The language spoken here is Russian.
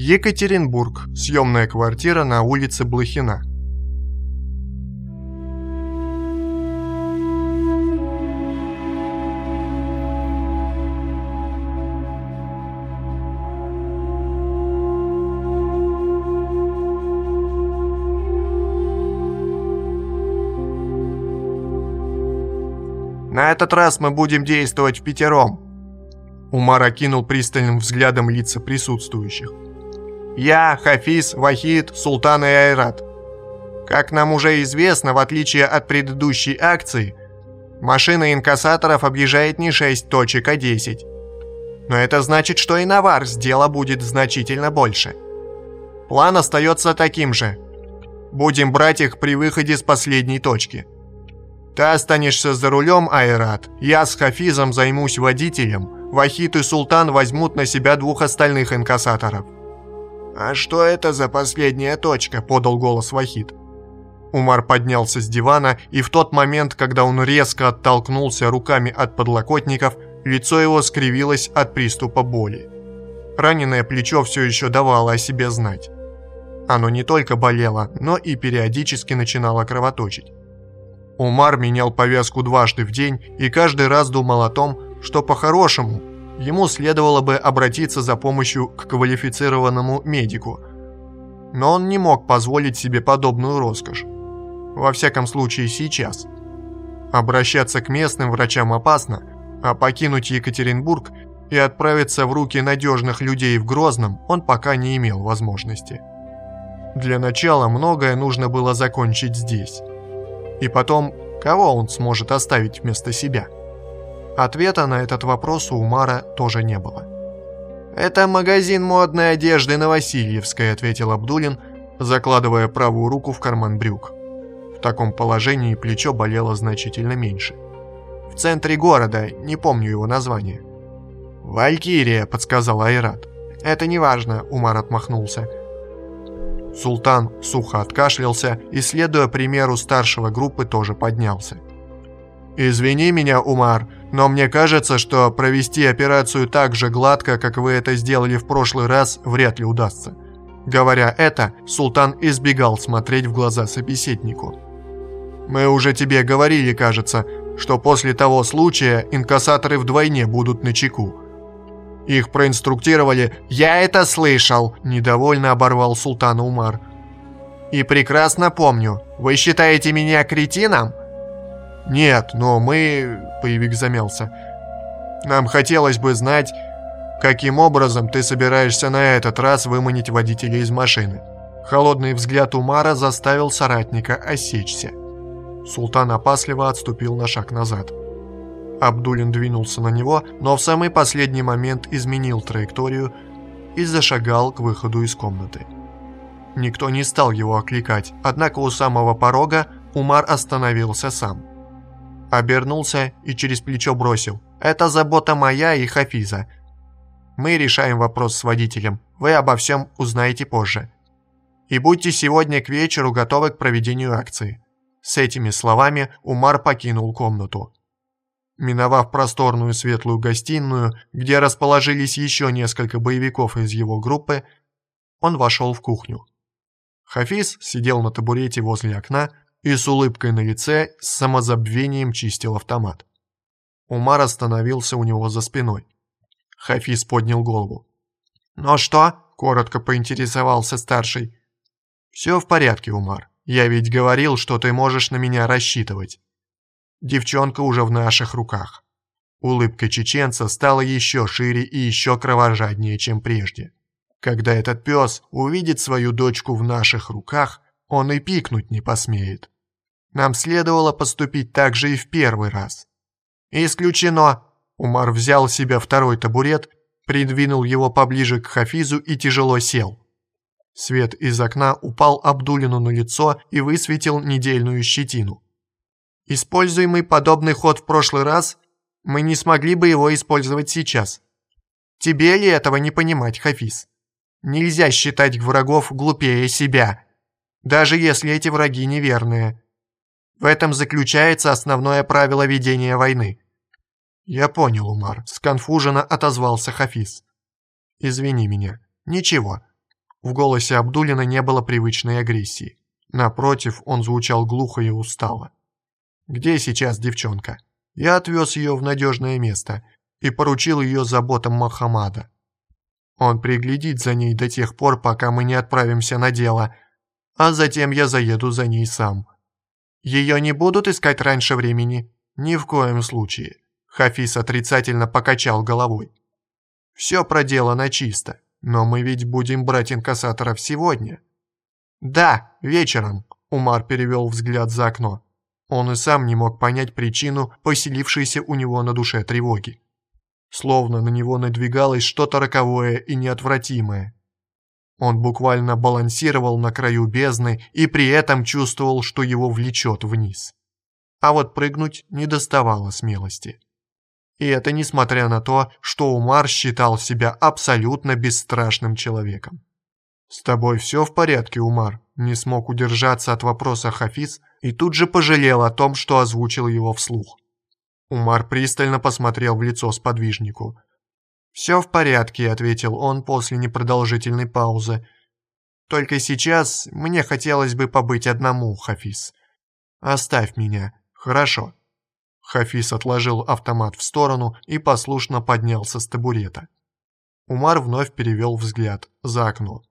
Екатеринбург. Съемная квартира на улице Блохина. На этот раз мы будем действовать в пятером. Умар окинул пристальным взглядом лица присутствующих. Я, Хафиз, Вахид, Султан и Айрат. Как нам уже известно, в отличие от предыдущей акции, машина инкассаторов объезжает не 6 точек, а 10. Но это значит, что и на Варс дело будет значительно больше. План остается таким же. Будем брать их при выходе с последней точки. Ты останешься за рулем, Айрат. Я с Хафизом займусь водителем. Вахид и Султан возьмут на себя двух остальных инкассаторов. «А что это за последняя точка?» – подал голос Вахид. Умар поднялся с дивана, и в тот момент, когда он резко оттолкнулся руками от подлокотников, лицо его скривилось от приступа боли. Раненое плечо все еще давало о себе знать. Оно не только болело, но и периодически начинало кровоточить. Умар менял повязку дважды в день и каждый раз думал о том, что по-хорошему ему следовало бы обратиться за помощью к квалифицированному медику. Но он не мог позволить себе подобную роскошь. Во всяком случае сейчас. Обращаться к местным врачам опасно, а покинуть Екатеринбург и отправиться в руки надежных людей в Грозном он пока не имел возможности. Для начала многое нужно было закончить здесь. И потом, кого он сможет оставить вместо себя? Ответа на этот вопрос у Умара тоже не было. «Это магазин модной одежды на Васильевской», — ответил Абдулин, закладывая правую руку в карман брюк. В таком положении плечо болело значительно меньше. «В центре города, не помню его название». «Валькирия», — подсказал Айрат. «Это не важно», — Умар отмахнулся. Султан сухо откашлялся и, следуя примеру старшего группы, тоже поднялся. «Извини меня, Умар, но мне кажется, что провести операцию так же гладко, как вы это сделали в прошлый раз, вряд ли удастся». Говоря это, Султан избегал смотреть в глаза собеседнику. «Мы уже тебе говорили, кажется, что после того случая инкассаторы вдвойне будут на чеку. Их проинструктировали «Я это слышал!» – недовольно оборвал Султан Умар. «И прекрасно помню. Вы считаете меня кретином?» «Нет, но мы...» – боевик замялся. «Нам хотелось бы знать, каким образом ты собираешься на этот раз выманить водителя из машины». Холодный взгляд Умара заставил соратника осечься. Султан опасливо отступил на шаг назад. Абдулин двинулся на него, но в самый последний момент изменил траекторию и зашагал к выходу из комнаты. Никто не стал его окликать, однако у самого порога Умар остановился сам. Обернулся и через плечо бросил. «Это забота моя и Хафиза. Мы решаем вопрос с водителем. Вы обо всем узнаете позже. И будьте сегодня к вечеру готовы к проведению акции». С этими словами Умар покинул комнату. Миновав просторную светлую гостиную, где расположились еще несколько боевиков из его группы, он вошел в кухню. Хафиз сидел на табурете возле окна и с улыбкой на лице с самозабвением чистил автомат. Умар остановился у него за спиной. Хафиз поднял голову. «Ну что?» – коротко поинтересовался старший. «Все в порядке, Умар. Я ведь говорил, что ты можешь на меня рассчитывать. Девчонка уже в наших руках». Улыбка чеченца стала еще шире и еще кровожаднее, чем прежде. Когда этот пес увидит свою дочку в наших руках – он и пикнуть не посмеет. Нам следовало поступить так же и в первый раз. Исключено. Умар взял себе второй табурет, придвинул его поближе к Хафизу и тяжело сел. Свет из окна упал Абдулину на лицо и высветил недельную щетину. Используемый подобный ход в прошлый раз, мы не смогли бы его использовать сейчас. Тебе ли этого не понимать, Хафиз? Нельзя считать врагов глупее себя даже если эти враги неверные. В этом заключается основное правило ведения войны. Я понял, Умар, сконфуженно отозвался Хафиз. Извини меня. Ничего. В голосе Абдулина не было привычной агрессии. Напротив, он звучал глухо и устало. «Где сейчас девчонка?» Я отвез ее в надежное место и поручил ее заботам Махамада. Он приглядит за ней до тех пор, пока мы не отправимся на дело, а затем я заеду за ней сам. Ее не будут искать раньше времени? Ни в коем случае. Хафиз отрицательно покачал головой. Все проделано чисто, но мы ведь будем брать инкассаторов сегодня. Да, вечером, Умар перевел взгляд за окно. Он и сам не мог понять причину поселившейся у него на душе тревоги. Словно на него надвигалось что-то роковое и неотвратимое. Он буквально балансировал на краю бездны и при этом чувствовал, что его влечет вниз. А вот прыгнуть не доставало смелости. И это несмотря на то, что Умар считал себя абсолютно бесстрашным человеком. «С тобой все в порядке, Умар?» Не смог удержаться от вопроса Хафиз и тут же пожалел о том, что озвучил его вслух. Умар пристально посмотрел в лицо сподвижнику. «Все в порядке», — ответил он после непродолжительной паузы. «Только сейчас мне хотелось бы побыть одному, Хафиз. Оставь меня, хорошо?» Хафиз отложил автомат в сторону и послушно поднялся с табурета. Умар вновь перевел взгляд за окно.